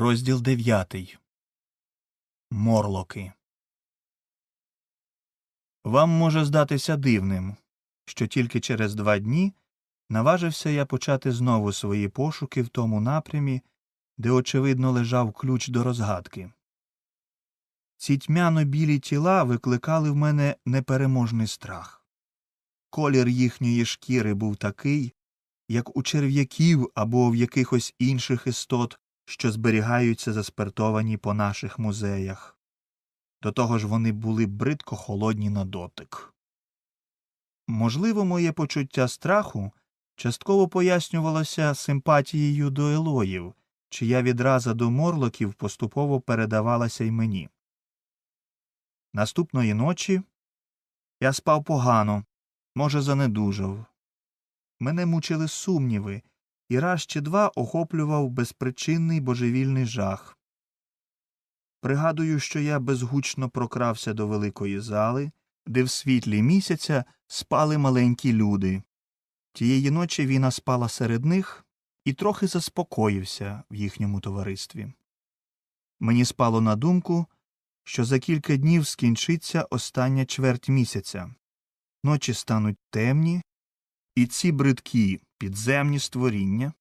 Розділ дев'ятий. Морлоки. Вам може здатися дивним, що тільки через два дні наважився я почати знову свої пошуки в тому напрямі, де, очевидно, лежав ключ до розгадки. Ці тьмяно білі тіла викликали в мене непереможний страх. Колір їхньої шкіри був такий, як у черв'яків або в якихось інших істот, що зберігаються заспиртовані по наших музеях. До того ж вони були бридко холодні на дотик. Можливо, моє почуття страху частково пояснювалося симпатією до елоїв, чия відраза до морлоків поступово передавалася й мені. Наступної ночі я спав погано, може, занедужав. Мене мучили сумніви, і раз чи два охоплював безпричинний божевільний жах. Пригадую, що я безгучно прокрався до великої зали, де в світлі місяця спали маленькі люди. Тієї ночі віна спала серед них і трохи заспокоївся в їхньому товаристві. Мені спало на думку, що за кілька днів скінчиться остання чверть місяця. Ночі стануть темні, і ці бридкі підземні створіння,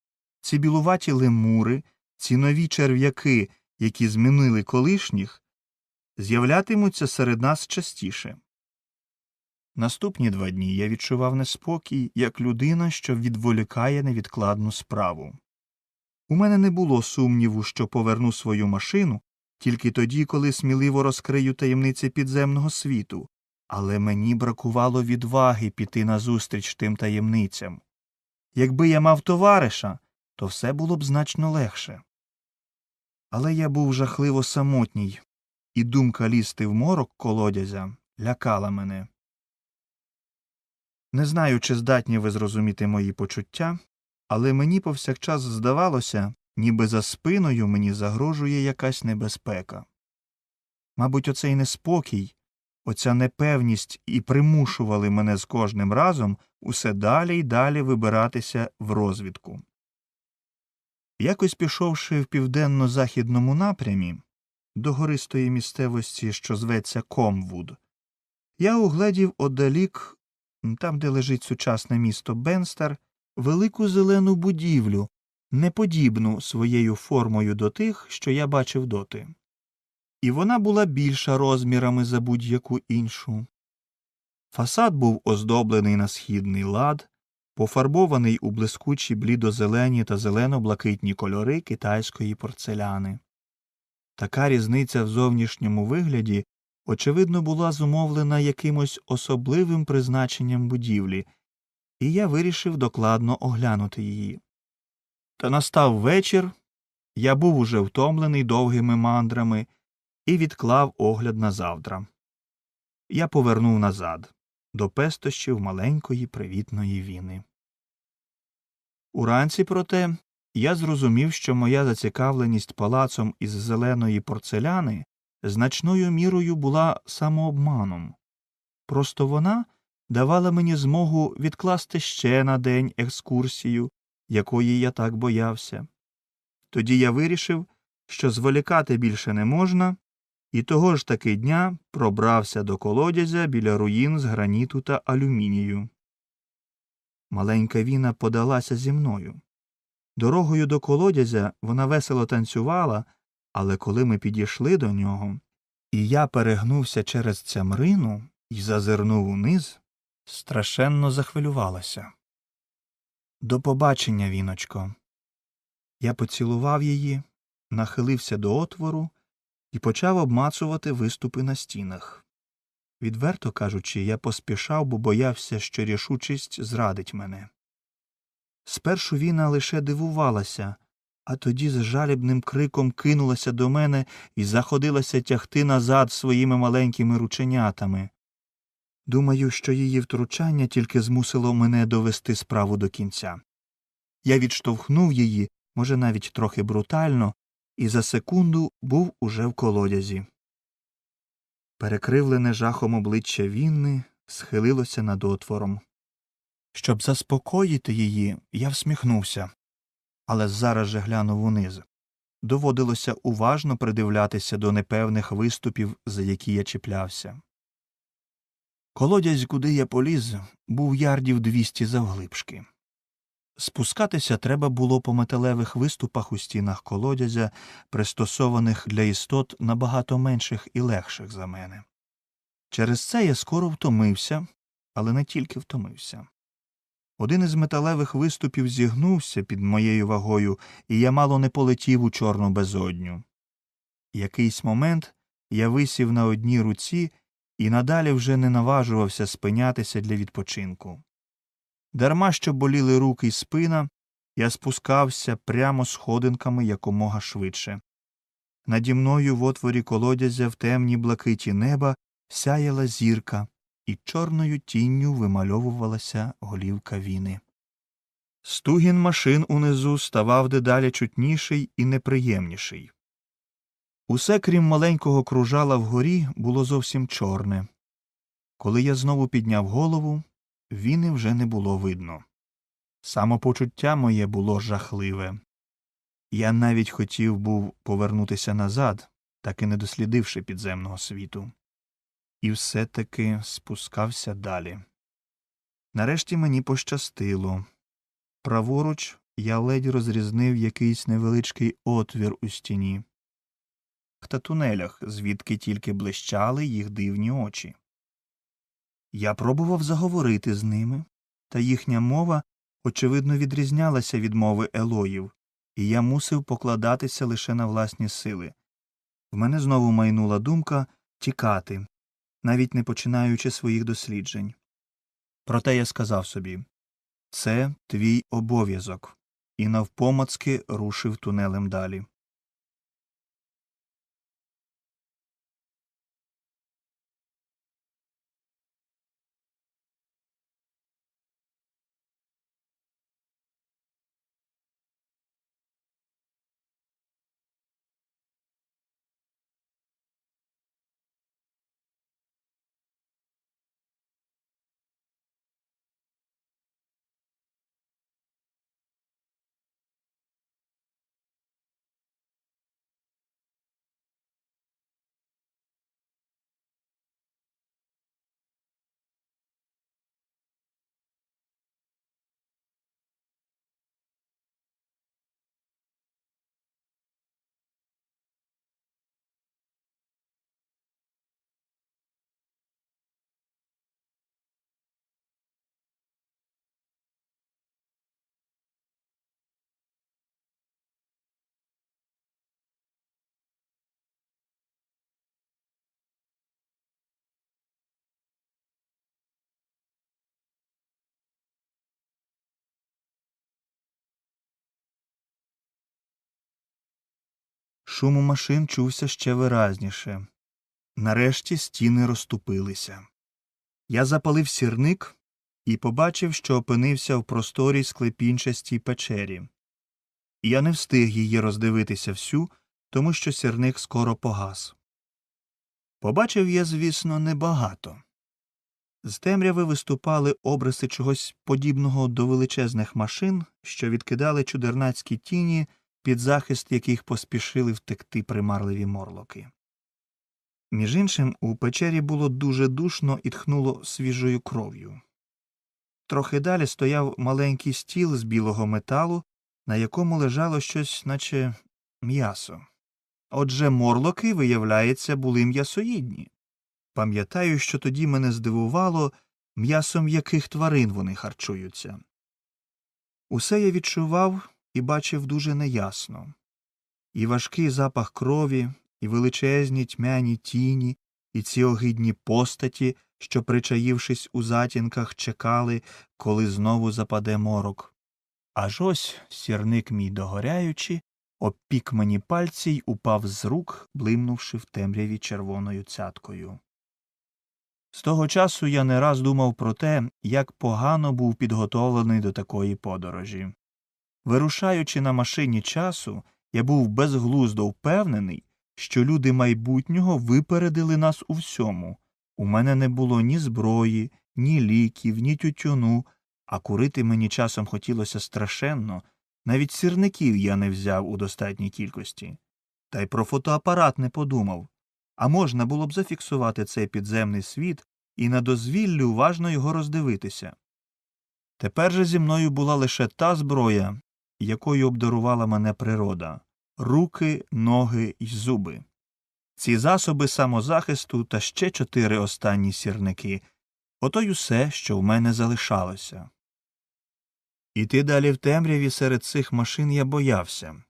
ці білуваті лемури, ці нові черв'яки, які змінили колишніх, з'являтимуться серед нас частіше. Наступні два дні я відчував неспокій, як людина, що відволікає невідкладну справу. У мене не було сумніву, що поверну свою машину тільки тоді, коли сміливо розкрию таємниці підземного світу, але мені бракувало відваги піти назустріч тим таємницям. Якби я мав товариша, то все було б значно легше. Але я був жахливо самотній, і думка лізти в морок колодязя лякала мене. Не знаю, чи здатні ви зрозуміти мої почуття, але мені повсякчас здавалося, ніби за спиною мені загрожує якась небезпека. Мабуть, оцей неспокій, оця непевність і примушували мене з кожним разом усе далі й далі вибиратися в розвідку. Якось пішовши в південно-західному напрямі до гористої місцевості, що зветься Комвуд, я угледів одалік, там, де лежить сучасне місто Бенстер, велику зелену будівлю, неподібну своєю формою до тих, що я бачив доти. І вона була більша розмірами за будь-яку іншу. Фасад був оздоблений на східний лад, пофарбований у блискучі блідозелені та зелено-блакитні кольори китайської порцеляни. Така різниця в зовнішньому вигляді, очевидно, була зумовлена якимось особливим призначенням будівлі, і я вирішив докладно оглянути її. Та настав вечір, я був уже втомлений довгими мандрами і відклав огляд на завтра. Я повернув назад до пестощів маленької привітної віни. Уранці, проте, я зрозумів, що моя зацікавленість палацом із зеленої порцеляни значною мірою була самообманом. Просто вона давала мені змогу відкласти ще на день екскурсію, якої я так боявся. Тоді я вирішив, що зволікати більше не можна, і того ж таки дня пробрався до колодязя біля руїн з граніту та алюмінію. Маленька віна подалася зі мною. Дорогою до колодязя вона весело танцювала, але коли ми підійшли до нього, і я перегнувся через цямрину і зазирнув униз, страшенно захвилювалася. До побачення, віночко. Я поцілував її, нахилився до отвору і почав обмацувати виступи на стінах. Відверто кажучи, я поспішав, бо боявся, що рішучість зрадить мене. Спершу віна лише дивувалася, а тоді з жалібним криком кинулася до мене і заходилася тягти назад своїми маленькими рученятами. Думаю, що її втручання тільки змусило мене довести справу до кінця. Я відштовхнув її, може, навіть трохи брутально, і за секунду був уже в колодязі. Перекривлене жахом обличчя Вінни схилилося над отвором. Щоб заспокоїти її, я всміхнувся, але зараз же глянув униз. доводилося уважно придивлятися до непевних виступів, за які я чіплявся. Колодязь, куди я поліз, був ярдів двісті завглибшки. Спускатися треба було по металевих виступах у стінах колодязя, пристосованих для істот набагато менших і легших за мене. Через це я скоро втомився, але не тільки втомився. Один із металевих виступів зігнувся під моєю вагою, і я мало не полетів у чорну безодню. Якийсь момент я висів на одній руці і надалі вже не наважувався спинятися для відпочинку. Дарма що боліли руки й спина, я спускався прямо сходинками якомога швидше. Наді мною в отворі колодязя в темній блакиті неба сяяла зірка, і чорною тінню вимальовувалася голівка віни. Стугін машин унизу ставав дедалі чутніший і неприємніший. Усе, крім маленького кружала вгорі, було зовсім чорне. Коли я знову підняв голову, віни вже не було видно. Самопочуття моє було жахливе. Я навіть хотів був повернутися назад, так і не дослідивши підземного світу. І все таки спускався далі. Нарешті мені пощастило. Праворуч я ледь розрізнив якийсь невеличкий отвір у стіні. Та тунелях, звідки тільки блищали їх дивні очі. Я пробував заговорити з ними, та їхня мова, очевидно, відрізнялася від мови Елоїв, і я мусив покладатися лише на власні сили. В мене знову майнула думка тікати, навіть не починаючи своїх досліджень. Проте я сказав собі це твій обов'язок, і навпомацки рушив тунелем далі. Шум машин чувся ще виразніше. Нарешті стіни розступилися. Я запалив сірник і побачив, що опинився в просторій склепінчастій печері. Я не встиг її роздивитися всю, тому що сірник скоро погас. Побачив я, звісно, небагато. З темряви виступали обриси чогось подібного до величезних машин, що відкидали чудернацькі тіні під захист яких поспішили втекти примарливі морлоки. Між іншим, у печері було дуже душно і тхнуло свіжою кров'ю. Трохи далі стояв маленький стіл з білого металу, на якому лежало щось, наче м'ясо. Отже, морлоки, виявляється, були м'ясоїдні. Пам'ятаю, що тоді мене здивувало, м'ясом яких тварин вони харчуються. Усе я відчував і бачив дуже неясно. І важкий запах крові, і величезні тьмяні тіні, і ці огидні постаті, що, причаївшись у затінках, чекали, коли знову западе морок. Аж ось сірник мій догоряючи, обпік мені пальці й упав з рук, блимнувши в темряві червоною цяткою. З того часу я не раз думав про те, як погано був підготовлений до такої подорожі. Вирушаючи на машині часу, я був безглуздо впевнений, що люди майбутнього випередили нас у всьому. У мене не було ні зброї, ні ліків, ні тютюну, а курити мені часом хотілося страшенно, Навіть сірників я не взяв у достатній кількості. Та й про фотоапарат не подумав. А можна було б зафіксувати цей підземний світ і на дозвіллі уважно його роздивитися. Тепер же зі мною була лише та зброя, якою обдарувала мене природа руки, ноги й зуби. Ці засоби самозахисту та ще чотири останні сірники ото й усе, що в мене залишалося. Іти далі в темряві серед цих машин я боявся.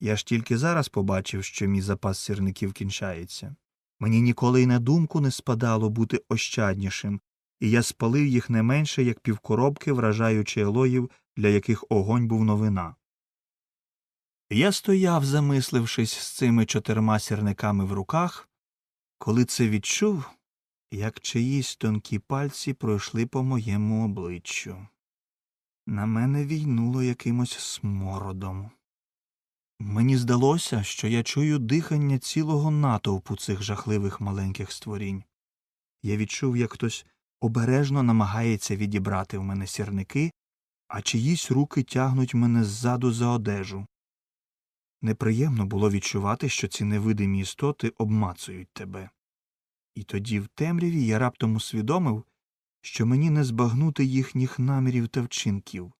Я ж тільки зараз побачив, що мій запас сірників кінчається. Мені ніколи й на думку не спадало бути ощаднішим, і я спалив їх не менше, як півкоробки, вражаючи елоїв, для яких огонь був новина. Я стояв, замислившись з цими чотирма сірниками в руках, коли це відчув, як чиїсь тонкі пальці пройшли по моєму обличчю. На мене війнуло якимось смородом. Мені здалося, що я чую дихання цілого натовпу цих жахливих маленьких створінь. Я відчув, як хтось обережно намагається відібрати в мене сірники, а чиїсь руки тягнуть мене ззаду за одежу. Неприємно було відчувати, що ці невидимі істоти обмацують тебе. І тоді в темряві я раптом усвідомив, що мені не збагнути їхніх намірів та вчинків.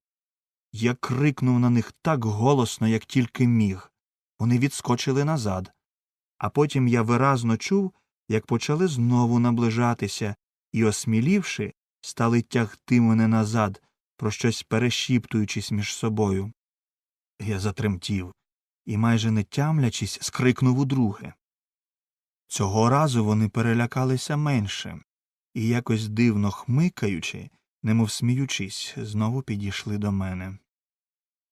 Я крикнув на них так голосно, як тільки міг. Вони відскочили назад. А потім я виразно чув, як почали знову наближатися і, осмілівши, стали тягти мене назад, про щось перешіптуючись між собою. Я затремтів і, майже не тямлячись, скрикнув удруге. Цього разу вони перелякалися менше і, якось дивно хмикаючи, немов сміючись, знову підійшли до мене.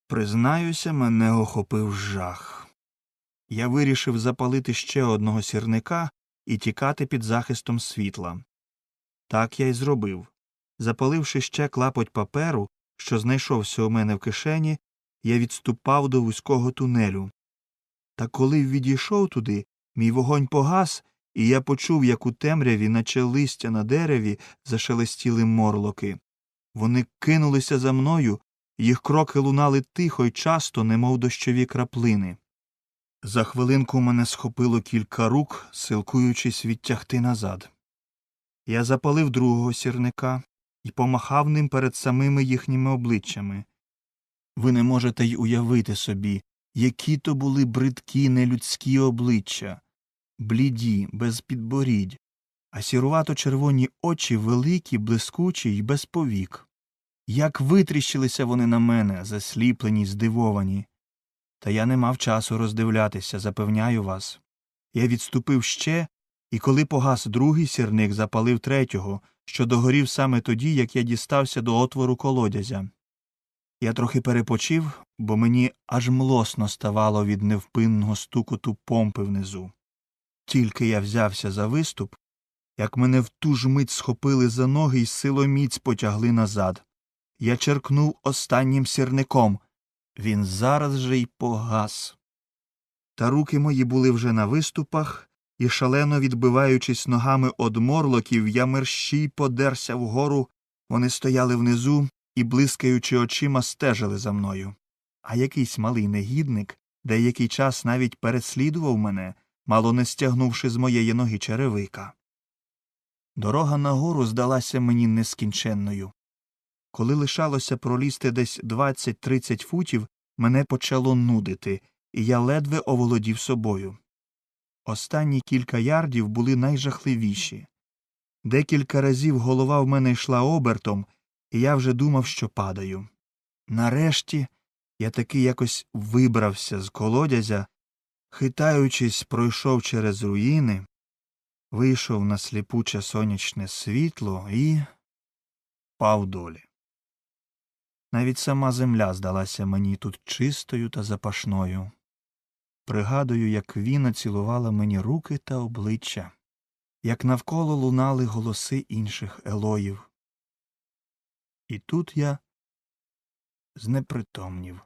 Признаюся, мене охопив жах. Я вирішив запалити ще одного сірника і тікати під захистом світла. Так я й зробив. Запаливши ще клапоть паперу, що знайшовся у мене в кишені, я відступав до вузького тунелю. Та коли відійшов туди, мій вогонь погас, і я почув, як у темряві, наче листя на дереві, зашелестіли морлоки. Вони кинулися за мною, їх кроки лунали тихо й часто, немов дощові краплини. За хвилинку мене схопило кілька рук, силкуючись відтягти назад. Я запалив другого сірника і помахав ним перед самими їхніми обличчями. Ви не можете й уявити собі, які то були бридкі нелюдські обличчя, бліді, без підборідь, а сірувато червоні очі великі, блискучі й без повік. Як витріщилися вони на мене, засліплені здивовані. Та я не мав часу роздивлятися, запевняю вас. Я відступив ще, і коли погас другий сірник, запалив третього, що догорів саме тоді, як я дістався до отвору колодязя. Я трохи перепочив, бо мені аж млосно ставало від невпинного стукоту помпи внизу. Тільки я взявся за виступ, як мене в ту ж мить схопили за ноги й силоміць потягли назад. Я черкнув останнім сірником. Він зараз же й погас. Та руки мої були вже на виступах, і, шалено відбиваючись ногами од морлоків, я мерщій подерся вгору, вони стояли внизу і, блискаючи очима, стежили за мною. А якийсь малий негідник деякий час навіть переслідував мене, мало не стягнувши з моєї ноги черевика. Дорога нагору здалася мені нескінченною. Коли лишалося пролізти десь 20-30 футів, мене почало нудити, і я ледве оволодів собою. Останні кілька ярдів були найжахливіші. Декілька разів голова в мене йшла обертом, і я вже думав, що падаю. Нарешті я таки якось вибрався з колодязя, хитаючись, пройшов через руїни, вийшов на сліпуче сонячне світло і пав долі. Навіть сама земля здалася мені тут чистою та запашною. Пригадую, як Віна цілувала мені руки та обличчя, як навколо лунали голоси інших елоїв. І тут я знепритомнів.